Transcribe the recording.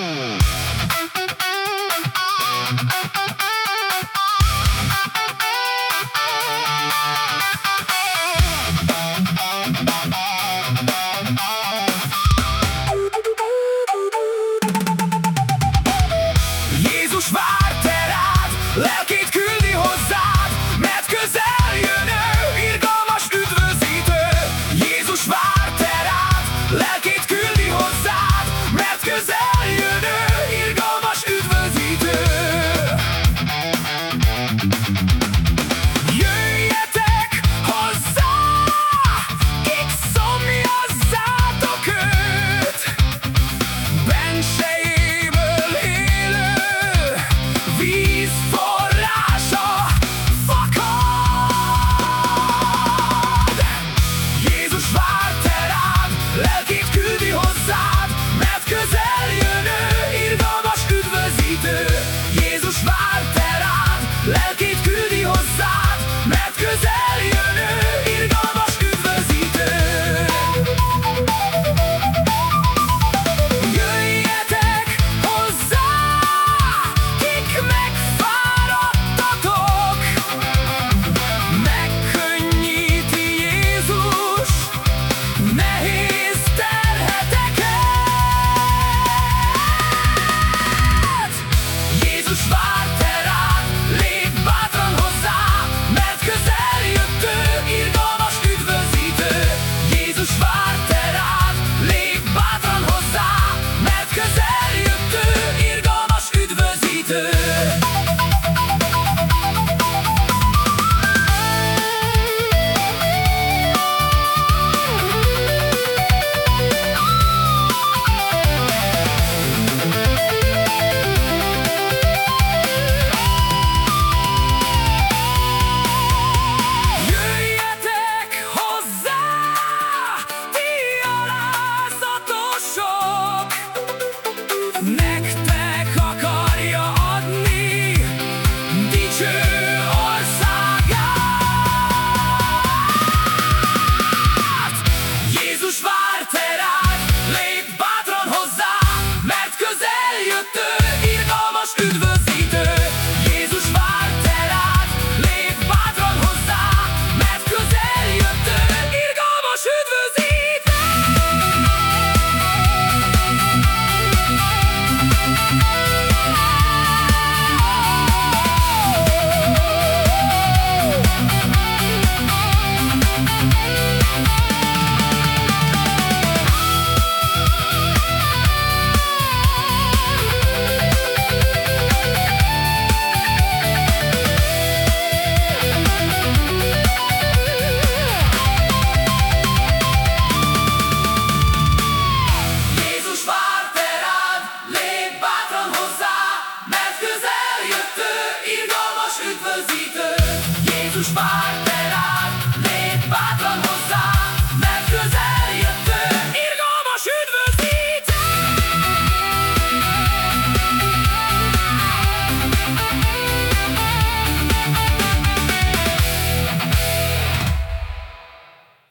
Jézus közel